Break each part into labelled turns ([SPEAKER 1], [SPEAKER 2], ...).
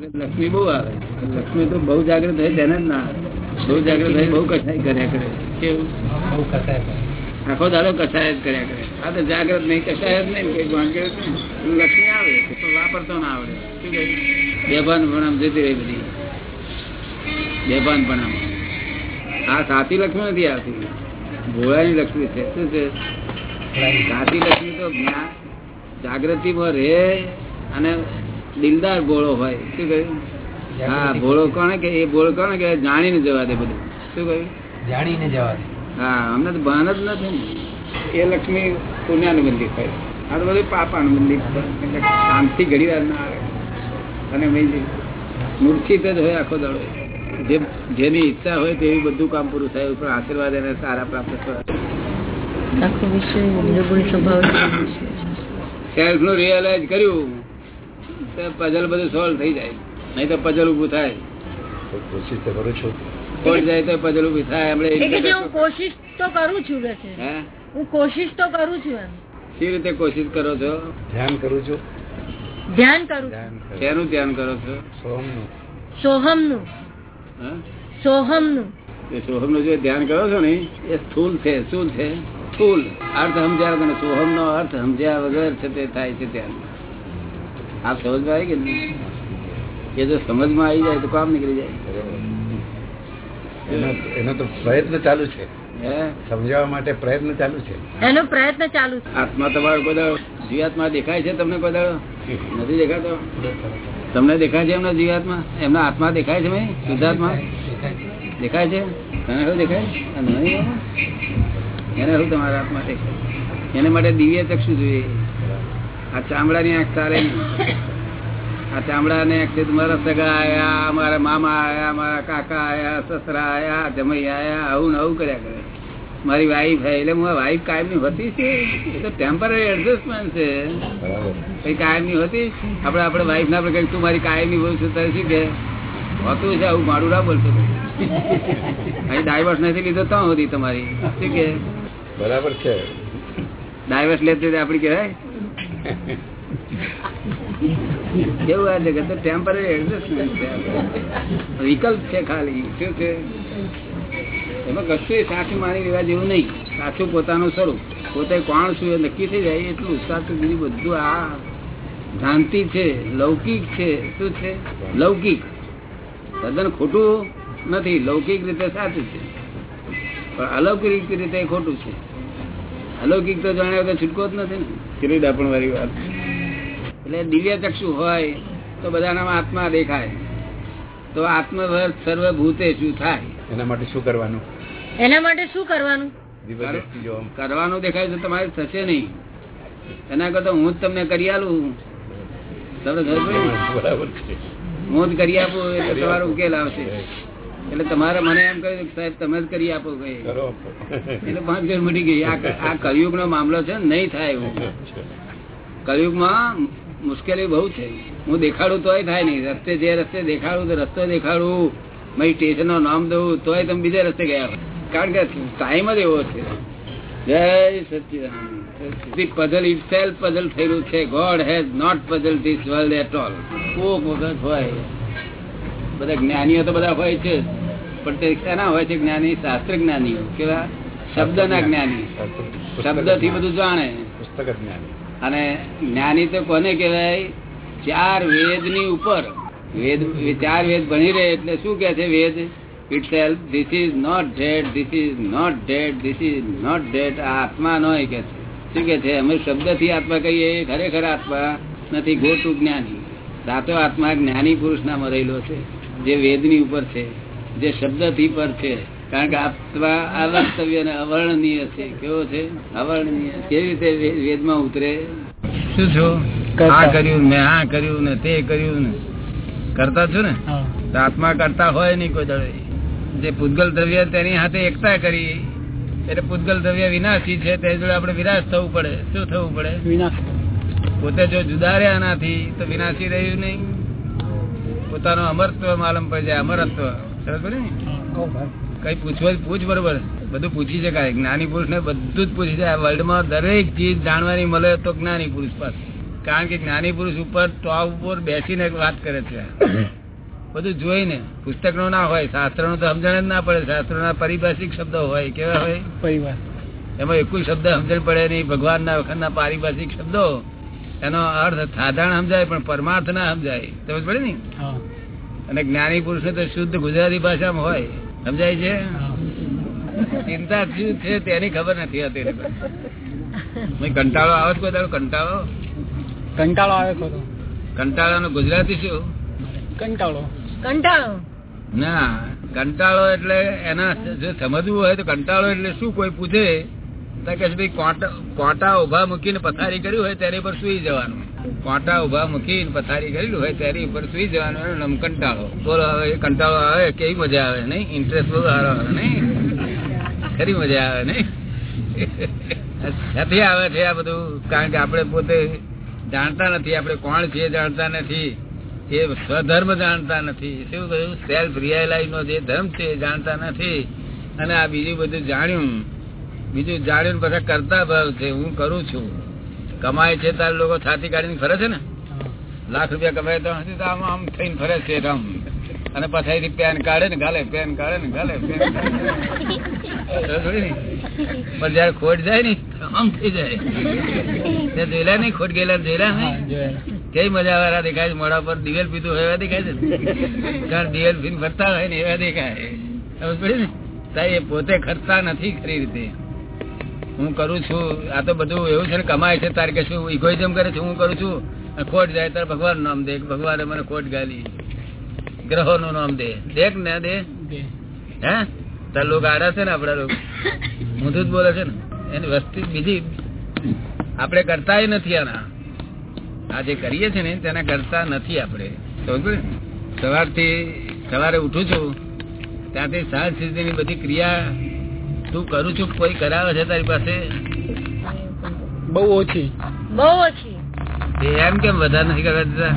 [SPEAKER 1] લક્ષ્મી બહુ આવે. લક્ષ્મી તો બહુ જાગૃત થઈ તેને જ ના બહુ જાગૃત થઈ બહુ કસાય કર્યા કરે. કેવું?
[SPEAKER 2] બહુ કસાય
[SPEAKER 1] આખો દાડો કસાય જ કર્યા કરે. આ તો જાગૃત નહીં કસાય જ નહીં કઈ લક્ષ્મી આવે વાપરતો ના આવડે. શું કહે બેભાન ભણામ જતી રહી બધી. બેભાન ભણામ. આ સાચી લક્ષ્મી નથી આવતી. ભોળાની લક્ષ્મી છે. શું છે? સાચી લક્ષ્મી તો જ્ઞાન જાગૃતિમાં રહે અને દિલદાર ભોળો હોય. શું કહ્યું? હા ભોળો કોને કે એ ભોળો કોને કે જાણીને જવા દે બધું. શું કહ્યું?
[SPEAKER 2] જાણીને જવા દે.
[SPEAKER 1] હા અમને તો ભાન જ નથી ને. એ લક્ષ્મી પુણ્યાનું મંદિર થાય આ તો બધું પાપાનું મંદિર છે. એટલે શાંતિ ઘડી વાર ના આવે. અને મેં મૂર્છિત જ હોય આખો દાડો. જે જેની ઈચ્છા હોય તેવી બધું કામ પૂરું થાય. પણ આશીર્વાદ એને સારા પ્રાપ્ત થવા.
[SPEAKER 3] આખો વિષય સ્વભાવ
[SPEAKER 1] સેલ્ફનું રિયલાઇઝ કર્યું. પઝલ બધું સોલ્વ થઈ જાય. નહીં તો પઝલ ઉભું થાય
[SPEAKER 2] કોશિશ તો કરું છું.
[SPEAKER 1] ખોટ જાય તો પઝલ ઊભી થાય. હમણાં
[SPEAKER 3] હું કોશિશ તો કરું છું કે છે
[SPEAKER 1] હું
[SPEAKER 3] કોશિશ તો કરું છું એમ.
[SPEAKER 1] સી રીતે કોશિશ કરો છો?
[SPEAKER 2] ધ્યાન કરું છું.
[SPEAKER 3] ધ્યાન કરું
[SPEAKER 1] શેનું ધ્યાન કરો છો?
[SPEAKER 2] સોમનું
[SPEAKER 3] સોહમનું.
[SPEAKER 1] હા?
[SPEAKER 3] સોહમનું
[SPEAKER 1] સોહમનું જે ધ્યાન કરો છો ને એ સ્થૂલ છે શું છે. સ્થૂલ. અર્થ સમજ્યા વગર સોહમ નો અર્થ સમજ્યા વગર છે તે થાય છે ધ્યાન આપ સમજમાં આવી કે એ જો સમજમાં આવી જાય તો કામ નીકળી જાય.
[SPEAKER 2] એનો તો પ્રયત્ન ચાલુ છે. સમજાવવા માટે પ્રયત્ન ચાલુ છે.
[SPEAKER 3] એનો પ્રયત્ન ચાલુ છે.
[SPEAKER 1] આત્મા તમારો કોઈ જીવાત્મા દેખાય છે તમને બધા નથી દેખાતો? તમને દેખાય છે એમના જીવાત્મા? એમના આત્મા દેખાય છે ભાઈ? શુદ્ધાત્મા? દેખાય છે? તને શું દેખાય? એને શું તમારા આત્મા દેખાય? એને માટે દિવ્ય ચક્ષુ જોઈએ. આ ચામડાની આંખ ચાલે નહીં. આ ચામડાની આંખ છે મારા સગા આયા મારા મામા આયા મારા કાકા આયા સસરા આયા જમઈ આયા આવું ને આવું કર્યા કરે. મારી વાઈફ હે એટલે હું વાઈફ કાયમની હોતી છે એ તો ટેમ્પરરી એડજસ્ટમેન્ટ છે. કઈ કાયમની હોતી? આપડે આપડે વાઈફ ના આપડે તું મારી કાયમની બોલશું તારે શું કે? હોતું છે આવું મારું ના બોલતો અહીં ડાયવર્સ નથી લીધો તો હતી તમારી. શું કે?
[SPEAKER 2] બરાબર છે.
[SPEAKER 1] ડાયવર્સ લેતી આપડી કહેવાય? કેવું આ જગત ટેમ્પરરી એડજસ્ટમેન્ટ છે. વિકલ્પ છે ખાલી. શું છે? એમાં કશું સાચું મારી લેવા જેવું નહીં. સાચું પોતાનું સ્વરૂપ. પોતે કોણ શું એ નક્કી થઈ જાય એટલું સાચું બીજું બધું આ ભ્રાંતિ છે, લૌકિક છે. શું છે? લૌકિક. તદ્દન ખોટું નથી. લૌકિક રીતે સાચું છે. પણ અલૌકિક રીતે ખોટું છે. અલૌકિક તો જાણ્યા વગર છૂટકો જ નથી ને. કેટલી ડાપણ વાળી વાત. એટલે દિવ્ય ચક્ષુ હોય તો બધાના આત્મા દેખાય. તો આત્મવર સર્વભૂતે શું થાય.
[SPEAKER 2] એના માટે શું કરવાનું?
[SPEAKER 3] એના માટે શું કરવાનું?
[SPEAKER 1] કરવાનું દેખાય તો તમારે થશે નહીં. એના કરતા હું જ તમને કરી આલું. તમને ખબર પડી
[SPEAKER 2] બરાબર છે.
[SPEAKER 1] હું જ કરી આપું એટલે તમારો ઉકેલ આવશે. એટલે તમારે મને એમ કહ્યું સાહેબ તમે જ કરી આપો કઈ એટલે પાંચ ઘર મટી ગઈ. આ કલયુગ નો મામલો છે નહીં થાય એવું. કળિયુગમાં મુશ્કેલી બહુ છે. હું દેખાડું તોય થાય નહીં. રસ્તે જે રસ્તે દેખાડું તો રસ્તો દેખાડું. મારી સ્ટેશનનું નામ દઉં તોય તમે બીજા રસ્તે ગયા કારણ કે ટાઈમ જ એવો છે. જય સચિદાન પઝલ ઇટ સેલ્ફ પઝલ થયેલું છે. God has not puzzle this world at all કોક વખત હોય. બધા જ્ઞાનીઓ તો બધા હોય છે. પણ તે શેના હોય છે જ્ઞાની શાસ્ત્ર જ્ઞાની કેવા? શબ્દ ના જ્ઞાની. શબ્દથી બધું જાણે.
[SPEAKER 2] પુસ્તક જ્ઞાની.
[SPEAKER 1] અને જ્ઞાની તો કોને કહેવાય? ચાર વેદની ઉપર. વેદ ચાર વેદ ભણી રહે એટલે શું કે છે વેદ? It self this is not dead this is not dead this is not dead આ આત્મા નો કે છે. શું કે છે? અમે શબ્દથી આત્મા કહીએ ખરેખર આત્મા નથી ગોટું જ્ઞાની. સાચો આત્મા જ્ઞાની પુરુષ ના રહેલો છે જે વેદની ઉપર છે. જે શબ્દથી પર છે. કારણ કે આત્મા અવાસ્તવ્ય અને અવર્ણનીય છે. કેવો છે? અવર્ણનીય. કેવી રીતે વેદમાં ઉતરે? શું છો? આ કર્યું ને આ કર્યું ને તે કર્યું ને. કરતા છો ને? આત્મા કરતા હોય નહીં કોઈ દળે જે પૂતગલ દ્રવ્ય તેની હાથે એકતા કરી એટલે પૂતગલ દ્રવ્ય વિનાશી છે તે જોડે આપણે વિનાશ થવું પડે. શું થવું પડે? પોતે જો જુદા રહ્યા આનાથી તો વિનાશી રહ્યું નહીં. પોતાનો અમરત્વ માલમ પડી જાય અમરત્વ. સમજ બને કઈ પૂછવા પૂછ બરોબર. બધું પૂછી શકાય. જ્ઞાની પુરુષ ને બધું જ પૂછી જાય વર્લ્ડમાં દરેક ચીજ જાણવાની મળે તો જ્ઞાની પુરુષ પાસે કારણ કે જ્ઞાની પુરુષ ઉપર ટોપ ઉપર બેસીને વાત કરે છે. બધું જોઈને. પુસ્તક નો ના હોય શાસ્ત્રનું તો સમજણ જ ના પડે. શાસ્ત્ર ના પરિભાષિક શબ્દ હોય કેવા હોય? એમાં એક શબ્દ સમજણ પડે નહીં. ભગવાન ના વખત ના પારિભાષિક શબ્દો. એનો અર્થ સાધારણ સમજાય પણ પરમાર્થ ના સમજાય. સમજ પડે ને?
[SPEAKER 4] હા.
[SPEAKER 1] અને જ્ઞાની પુરુષ તો શુદ્ધ ગુજરાતી ભાષામાં હોય. સમજાય છે? ચિંતા શું છે તેની ખબર નથી. ભાઈ કંટાળો આવે છે કોઈ દાડો? કંટાળો?
[SPEAKER 4] કંટાળો આવે ખરો
[SPEAKER 1] કંટાળાનો ગુજરાતી શું?
[SPEAKER 4] કંટાળો.
[SPEAKER 3] કંટાળો.
[SPEAKER 1] ના કંટાળો એટલે એના જો સમજવું હોય તો કંટાળો એટલે શું કોઈ પૂછે? કોટા ઊભા મૂકીને પથારી કર્યું હોય તેની પર સુઈ જવાનું. કોટા ઊભા મૂકીને પથારી કરેલું હોય તેની ઉપર સુઈ જવાનું કંટાળો. બોલો હવે કંટાળો આવે, કેવી મજા આવે, નહીં? ઇન્ટરેસ્ટ બહુ સારો આવે, નહીં? ખરી મજા આવે, નહીં? નથી આવે છે આ બધું, કારણ કે આપણે પોતે જાણતા નથી, આપણે કોણ છીએ જાણતા નથી, એ સ્વધર્મ જાણતા નથી. શું કહ્યું? સેલ્ફ રિયલાઇઝ નો જે ધર્મ છે જાણતા નથી. અને આ બીજું બધું જાણ્યું. બીજું જાણ્યું પછી કરતા ભાવ છે હું કરું છું. કમાય છે તારે લોકો છાતી કાઢીને ફરે છે ને? લાખ રૂપિયા કમાય તો હજી તો આમ આમ થઈને ફરે છે આમ અને પછી પેન કાઢે ને ગાલે પેન કાઢે ને ગાલે? પણ જયારે ખોટ જાય ને આમ થઈ જાય. તે જોયેલા નહીં ખોટ ગયેલા જોયેલા નહીં. કઈ મજા વાળા દેખાય છે મોડા પર દિવેલ પીધું એવા દેખાય છે? કારણ દિવેલ પીને ફરતા હોય ને એવા દેખાય. સમજ પડે ને એ પોતે ખર્ચતા નથી ખરી રીતે. હું કરું છું. આ તો બધું એવું છે ને કમાય છે તારે કે શું ઇગોઇઝમ કરે છે હું કરું છું. ખોટ જાય તારે ભગવાન નામ દે ભગવાને મને ખોટ ગાલી. ગ્રહો નું નામ દે. દેખ ને દે. હે? તાર લોકો આડા છે ને આપડા લોકો. હું જ બોલે છે ને. એની વસ્તી બીજી આપણે કરતા નથી આના. આ જે કરીએ છીએ ને તેના કરતા નથી આપણે. સવારથી સવારે ઉઠું છું ત્યાંથી સાંજ સુધીની બધી ક્રિયા તું કરું છું કોઈ કરાવે છે તારી પાસે?
[SPEAKER 4] બહુ ઓછી.
[SPEAKER 3] બહુ ઓછી.
[SPEAKER 1] એમ કેમ વધારે નથી કરવા દેતા?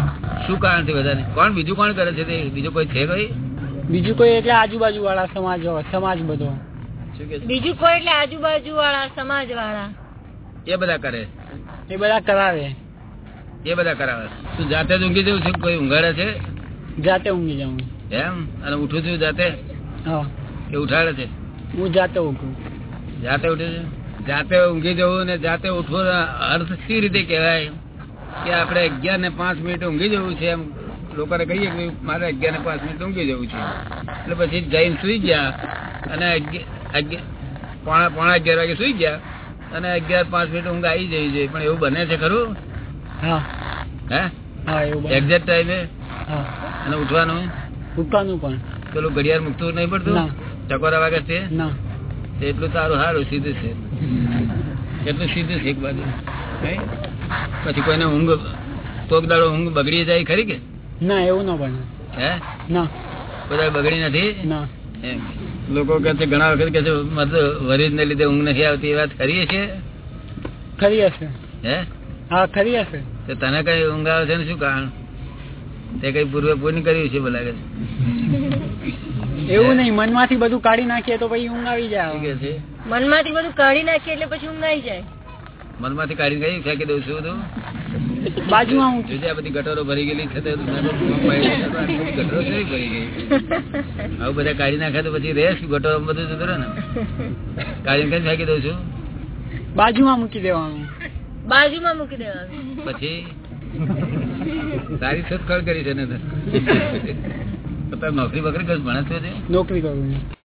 [SPEAKER 1] શું કારણ છે વધારે કોણ બીજું કોણ કરે છે તે? બીજું કોઈ છે કોઈ?
[SPEAKER 4] બીજું કોઈ એટલે આજુબાજુ વાળા સમાજ સમાજ બધો.
[SPEAKER 1] શું કે છે?
[SPEAKER 3] બીજું કોઈ એટલે આજુબાજુ વાળા સમાજ વાળા
[SPEAKER 1] એ બધા કરે.
[SPEAKER 4] એ બધા કરાવે.
[SPEAKER 1] એ બધા કરાવે. તું જાતે જ ઊંઘી જવું છું? કોઈ ઊંઘાડે છે?
[SPEAKER 4] જાતે ઊંઘી જાઉં.
[SPEAKER 1] એમ? અને ઉઠું છું જાતે?
[SPEAKER 4] હા.
[SPEAKER 1] એ ઉઠાડે છે?
[SPEAKER 4] હું જાતે ઉઠું
[SPEAKER 1] જાતે ઉઠે છે? જાતે ઊંઘી જવું ને જાતે ઉઠવું અર્થ સી રીતે કહેવાય? કે આપણે અગિયાર ને પાંચ મિનિટ ઊંઘી જવું છે એમ લોકોને કહીએ કે મારે અગિયાર ને પાંચ મિનિટ ઊંઘી જવું છે. એટલે પછી જઈને સુઈ ગયા અને પોણા પોણા અગિયાર વાગે સુઈ ગયા અને અગિયાર પાંચ મિનિટ ઊંઘ આવી જવી જોઈએ પણ એવું બને છે ખરું?
[SPEAKER 4] હા.
[SPEAKER 1] હે? એક્ઝેક્ટ ટાઈમે
[SPEAKER 4] હા.
[SPEAKER 1] અને ઉઠવાનું?
[SPEAKER 4] ઉઠવાનું પણ.
[SPEAKER 1] પેલું ઘડિયાળ મૂકતું નહીં પડતું. ટકોરા વાગે છે?
[SPEAKER 4] ના.
[SPEAKER 1] એટલું તારું સારું સીધું છે. એટલું સીધું છે એક બાજુ. પછી કોઈને ઊંઘ કોક દાડો ઊંઘ બગડી જાય ખરી કે?
[SPEAKER 4] ના એવું ના બને.
[SPEAKER 1] હે?
[SPEAKER 4] ના.
[SPEAKER 1] બધા બગડી નથી?
[SPEAKER 4] ના.
[SPEAKER 1] લોકો કહે છે ઘણા વખત કે છે મતલબ વરીજ ને લીધે ઊંઘ નથી આવતી એ વાત ખરી છે
[SPEAKER 4] ખરી હશે.
[SPEAKER 1] હે?
[SPEAKER 4] હા ખરી હશે.
[SPEAKER 1] તો તને કઈ ઊંઘ આવે છે ને શું કારણ? તે કઈ પૂર્વે પુણ્ય કર્યું છે બોલા છે.
[SPEAKER 4] એવું નહીં મનમાંથી બધું કાઢી નાખીએ તો પછી ઊંઘ આવી જાય
[SPEAKER 1] છે?
[SPEAKER 3] મનમાંથી બધું કાઢી નાખીએ એટલે પછી ઊંઘ આવી જાય.
[SPEAKER 1] મનમાંથી કાઢી ગઈ ફેંકી દઉં છું બધું?
[SPEAKER 4] બાજુમાં ઊંઘ
[SPEAKER 1] જોજે આ બધી ગટરો ભરી ગયેલી છે ગટરો કેવી ભરી ગઈ. આવું બધા કાઢી નાખે તો પછી રેસ ગટરો બધું જતું રહે ને? કાઢીને કઈ ફેંકી દઉં છું?
[SPEAKER 4] બાજુમાં મૂકી દેવાનું.
[SPEAKER 3] બાજુમાં મૂકી દેવાનું.
[SPEAKER 1] પછી? સારી સત્કાર કરી છે ને તો. તારે નોકરી બકરી કઈ ભણે છે
[SPEAKER 4] નોકરી કરવું